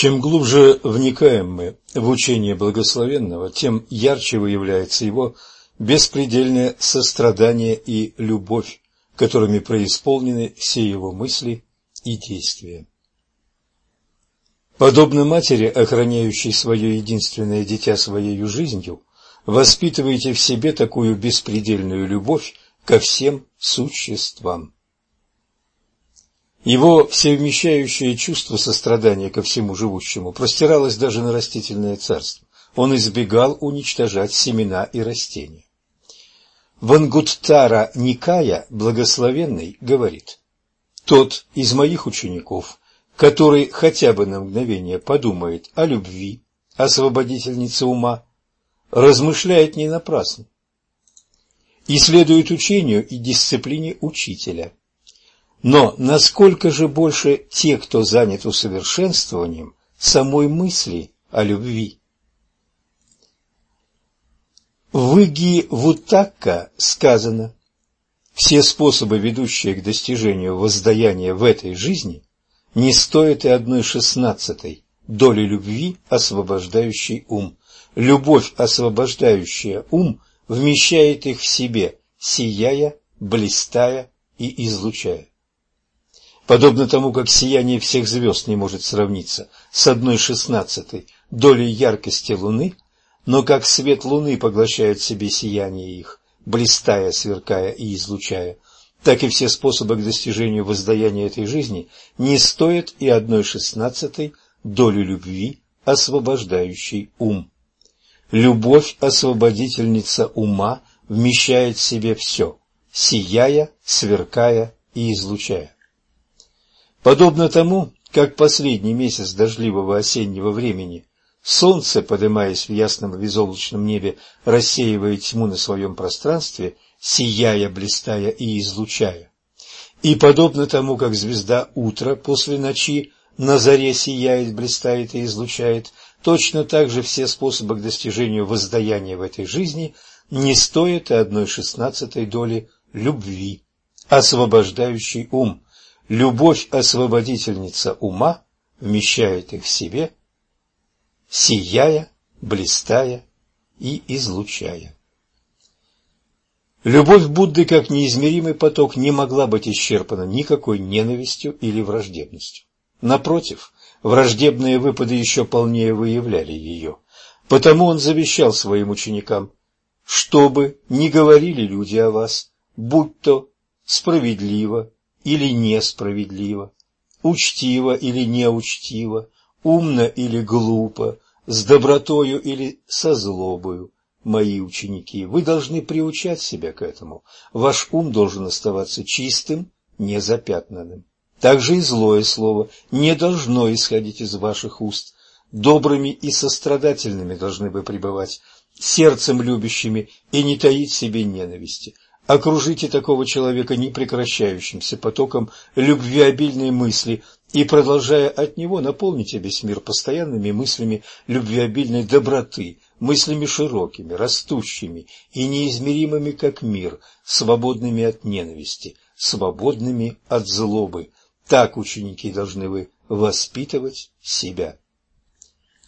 Чем глубже вникаем мы в учение благословенного, тем ярче выявляется его беспредельное сострадание и любовь, которыми преисполнены все его мысли и действия. Подобно матери, охраняющей свое единственное дитя своей жизнью, воспитывайте в себе такую беспредельную любовь ко всем существам. Его всевмещающее чувство сострадания ко всему живущему простиралось даже на растительное царство. Он избегал уничтожать семена и растения. Вангуттара Никая, благословенный, говорит, «Тот из моих учеников, который хотя бы на мгновение подумает о любви, освободительнице ума, размышляет не напрасно и следует учению и дисциплине учителя. Но насколько же больше те, кто занят усовершенствованием самой мысли о любви? В Иги Вутакка сказано, все способы, ведущие к достижению воздаяния в этой жизни, не стоят и одной шестнадцатой доли любви, освобождающей ум. Любовь, освобождающая ум, вмещает их в себе, сияя, блистая и излучая. Подобно тому, как сияние всех звезд не может сравниться с одной шестнадцатой долей яркости Луны, но как свет Луны поглощает себе сияние их, блистая, сверкая и излучая, так и все способы к достижению воздаяния этой жизни не стоят и одной шестнадцатой доли любви, освобождающей ум. Любовь, освободительница ума, вмещает в себе все, сияя, сверкая и излучая. Подобно тому, как последний месяц дождливого осеннего времени солнце, поднимаясь в ясном безоблачном небе, рассеивает тьму на своем пространстве, сияя, блистая и излучая. И подобно тому, как звезда утра после ночи на заре сияет, блистает и излучает, Точно так же все способы к достижению воздаяния в этой жизни не стоят и одной шестнадцатой доли любви, освобождающей ум. Любовь освободительница ума вмещает их в себе, сияя, блистая и излучая. Любовь Будды, как неизмеримый поток, не могла быть исчерпана никакой ненавистью или враждебностью. Напротив, враждебные выпады еще полнее выявляли ее. Потому он завещал своим ученикам, чтобы не говорили люди о вас, будь то справедливо или несправедливо, учтиво или неучтиво, умно или глупо, с добротою или со злобою. Мои ученики, вы должны приучать себя к этому. Ваш ум должен оставаться чистым, незапятнанным. Также и злое слово не должно исходить из ваших уст. Добрыми и сострадательными должны вы пребывать, сердцем любящими и не таить себе ненависти. Окружите такого человека непрекращающимся потоком любвеобильной мысли и, продолжая от него, наполните весь мир постоянными мыслями любвеобильной доброты, мыслями широкими, растущими и неизмеримыми, как мир, свободными от ненависти, свободными от злобы, так ученики должны вы воспитывать себя.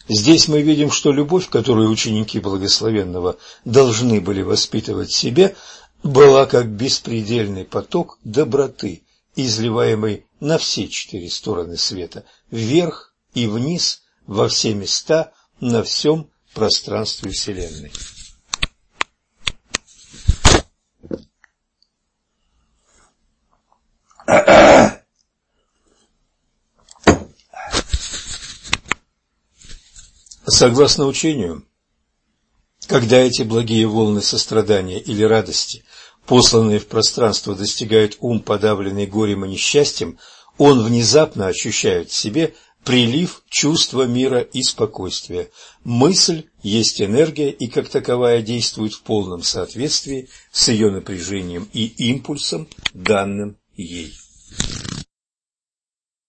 Здесь мы видим, что любовь, которую ученики благословенного должны были воспитывать в себе, была как беспредельный поток доброты, изливаемый на все четыре стороны света, вверх и вниз, во все места, на всем пространстве Вселенной. Согласно учению, когда эти благие волны сострадания или радости, посланные в пространство, достигают ум, подавленный горем и несчастьем, он внезапно ощущает в себе прилив чувства мира и спокойствия. Мысль есть энергия и как таковая действует в полном соответствии с ее напряжением и импульсом, данным ей.